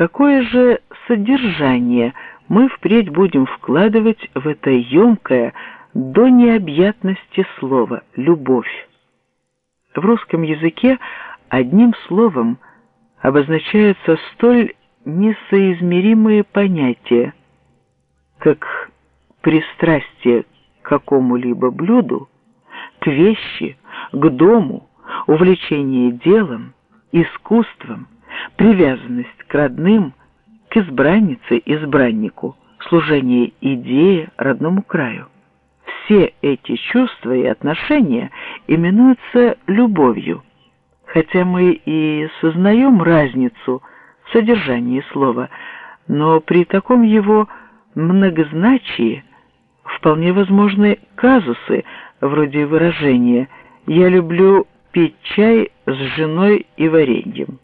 какое же содержание мы впредь будем вкладывать в это емкое до необъятности слово «любовь». В русском языке одним словом обозначаются столь несоизмеримые понятия, как пристрастие к какому-либо блюду, к вещи, к дому, увлечение делом, искусством, привязанность к родным, к избраннице, избраннику, служение идее, родному краю. Все эти чувства и отношения именуются любовью, хотя мы и сознаем разницу в содержании слова, но при таком его многозначии вполне возможны казусы, вроде выражения «я люблю пить чай с женой и вареньем».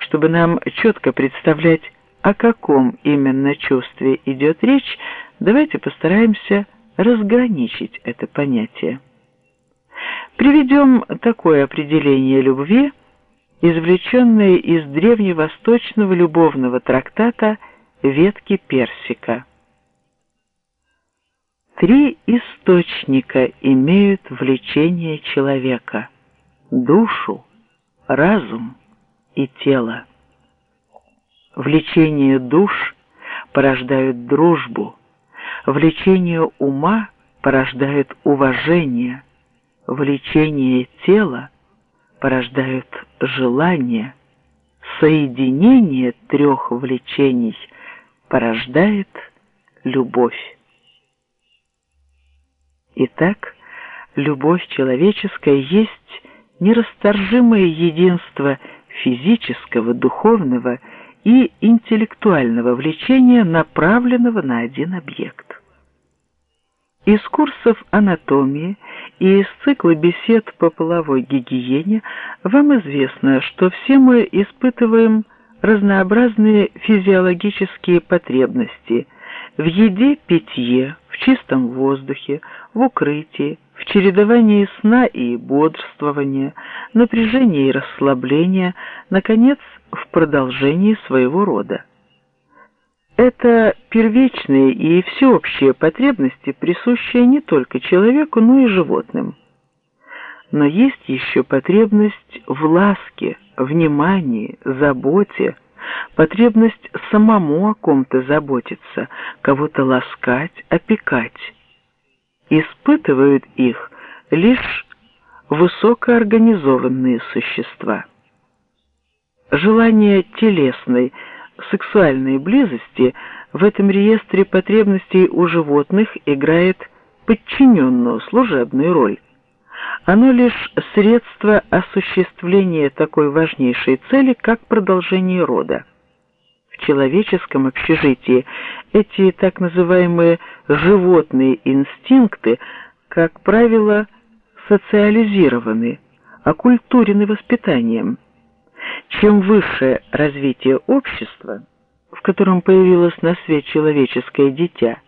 Чтобы нам четко представлять, о каком именно чувстве идет речь, давайте постараемся разграничить это понятие. Приведем такое определение любви, извлеченное из древневосточного любовного трактата «Ветки персика». Три источника имеют влечение человека – душу, разум и тело. Влечение душ порождают дружбу, влечение ума порождает уважение – влечение тела порождают желание, соединение трех влечений порождает любовь. Итак, любовь человеческая есть нерасторжимое единство физического, духовного и интеллектуального влечения, направленного на один объект. Из курсов анатомии и из цикла бесед по половой гигиене вам известно, что все мы испытываем разнообразные физиологические потребности в еде, питье, в чистом воздухе, в укрытии, в чередовании сна и бодрствования, напряжения и расслабления, наконец, в продолжении своего рода. Это первичные и всеобщие потребности, присущие не только человеку, но и животным. Но есть еще потребность в ласке, внимании, заботе, потребность самому о ком-то заботиться, кого-то ласкать, опекать. Испытывают их лишь высокоорганизованные существа. Желание телесной – сексуальной близости в этом реестре потребностей у животных играет подчиненную служебную роль. Оно лишь средство осуществления такой важнейшей цели, как продолжение рода. Человеческом общежитии эти так называемые животные инстинкты, как правило, социализированы, оккультурены воспитанием – чем выше развитие общества, в котором появилось на свет человеческое дитя,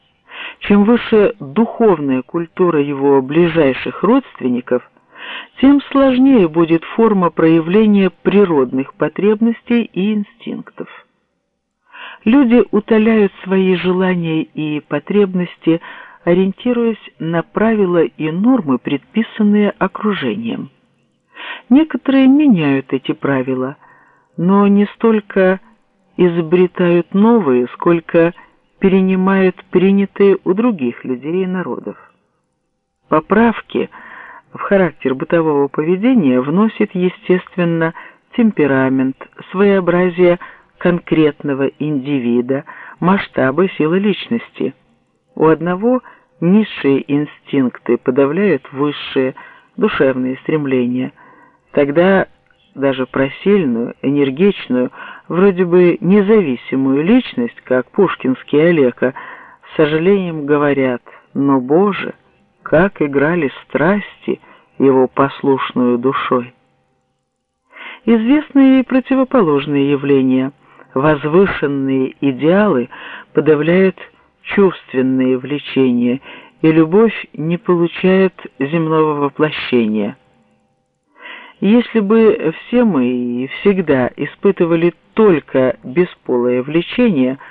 чем выше духовная культура его ближайших родственников, тем сложнее будет форма проявления природных потребностей и инстинктов. Люди утоляют свои желания и потребности, ориентируясь на правила и нормы, предписанные окружением. Некоторые меняют эти правила, но не столько изобретают новые, сколько перенимают принятые у других людей и народов. Поправки в характер бытового поведения вносит, естественно, темперамент, своеобразие конкретного индивида, масштабы силы личности. У одного низшие инстинкты подавляют высшие душевные стремления – Тогда даже про сильную, энергичную, вроде бы независимую личность, как пушкинский Олега, с сожалением говорят, но, Боже, как играли страсти его послушную душой. Известны и противоположные явления. Возвышенные идеалы подавляют чувственные влечения, и любовь не получает земного воплощения – Если бы все мы и всегда испытывали только бесполое влечение –